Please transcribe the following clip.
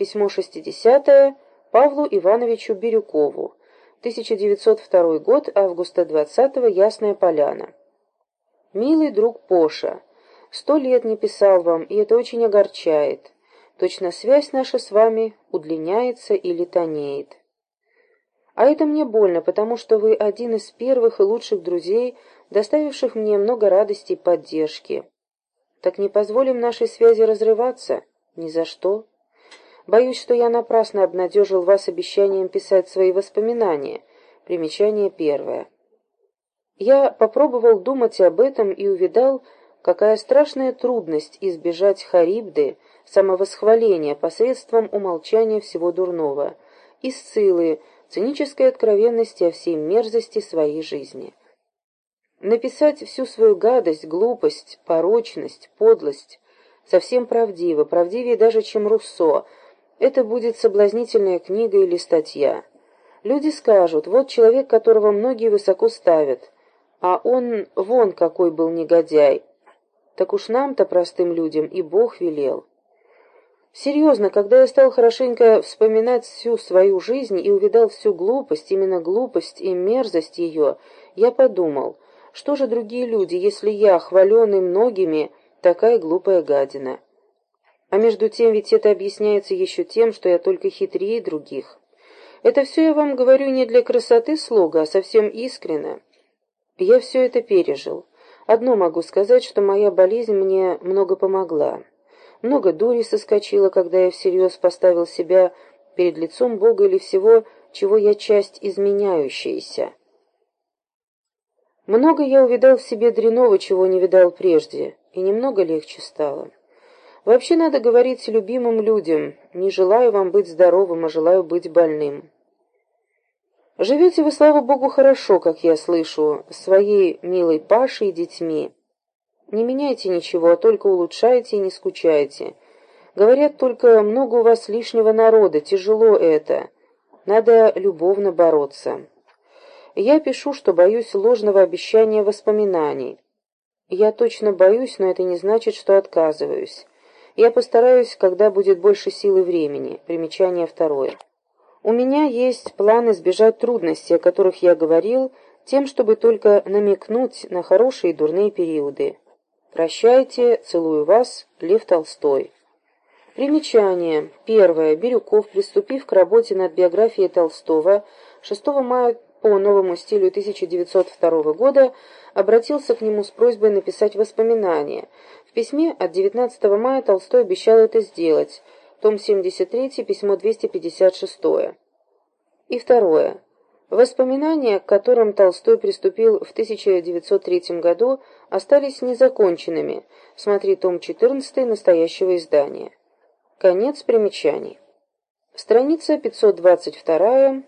Письмо 60 Павлу Ивановичу Бирюкову. 1902 год, августа 20 -го, Ясная Поляна. «Милый друг Поша, сто лет не писал вам, и это очень огорчает. Точно связь наша с вами удлиняется или тонеет. А это мне больно, потому что вы один из первых и лучших друзей, доставивших мне много радости и поддержки. Так не позволим нашей связи разрываться? Ни за что. Боюсь, что я напрасно обнадежил вас обещанием писать свои воспоминания. Примечание первое. Я попробовал думать об этом и увидал, какая страшная трудность избежать харибды, самовосхваления посредством умолчания всего дурного, и цинической откровенности о всей мерзости своей жизни. Написать всю свою гадость, глупость, порочность, подлость, совсем правдиво, правдивее даже, чем Руссо, это будет соблазнительная книга или статья. Люди скажут, вот человек, которого многие высоко ставят, а он вон какой был негодяй. Так уж нам-то, простым людям, и Бог велел. Серьезно, когда я стал хорошенько вспоминать всю свою жизнь и увидал всю глупость, именно глупость и мерзость ее, я подумал, что же другие люди, если я, хваленный многими, такая глупая гадина? А между тем ведь это объясняется еще тем, что я только хитрее других. Это все я вам говорю не для красоты слога, а совсем искренно. Я все это пережил. Одно могу сказать, что моя болезнь мне много помогла. Много дури соскочило, когда я всерьез поставил себя перед лицом Бога или всего, чего я часть изменяющаяся. Много я увидал в себе дряного, чего не видал прежде, и немного легче стало. Вообще надо говорить любимым людям, не желаю вам быть здоровым, а желаю быть больным. Живете вы, слава богу, хорошо, как я слышу, своей милой Пашей и детьми. Не меняйте ничего, а только улучшайте и не скучайте. Говорят только, много у вас лишнего народа, тяжело это. Надо любовно бороться. Я пишу, что боюсь ложного обещания воспоминаний. Я точно боюсь, но это не значит, что отказываюсь. Я постараюсь, когда будет больше силы времени. Примечание второе. У меня есть план избежать трудностей, о которых я говорил, тем, чтобы только намекнуть на хорошие и дурные периоды. Прощайте, целую вас, Лев Толстой. Примечание. Первое. Бирюков, приступив к работе над биографией Толстого, 6 мая по новому стилю 1902 года обратился к нему с просьбой написать воспоминания. В письме от 19 мая Толстой обещал это сделать. Том 73, письмо 256. И второе. Воспоминания, к которым Толстой приступил в 1903 году, остались незаконченными. Смотри том 14 настоящего издания. Конец примечаний. Страница 522